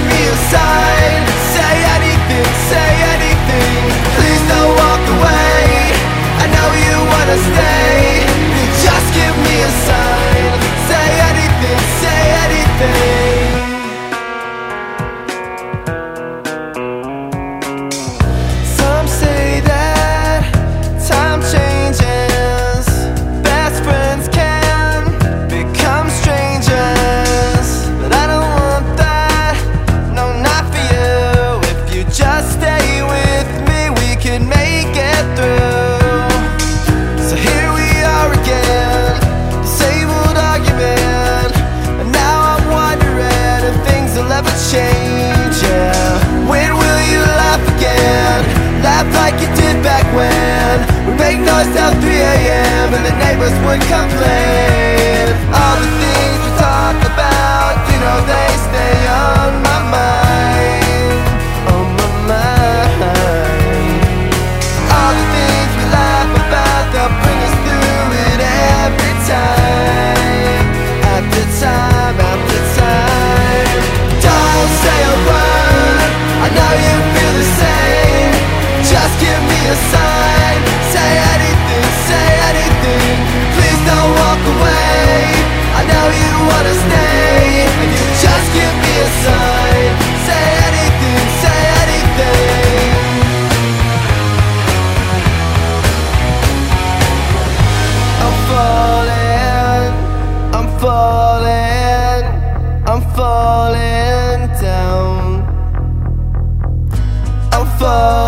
me. make noise till 3 a.m. And the neighbors would complain. All the things we talk about, you know they stay on my mind. On my mind. All the things we laugh about, they'll bring us through it every time. After time, after time. Don't say a word, I know you feel the same. Just give me a sign. fall